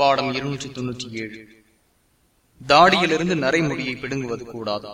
பாடம் இருநூற்றி தொன்னூற்றி ஏழு. தாடியிலிருந்து நரைமுடியை பிடுங்குவது கூடாதா.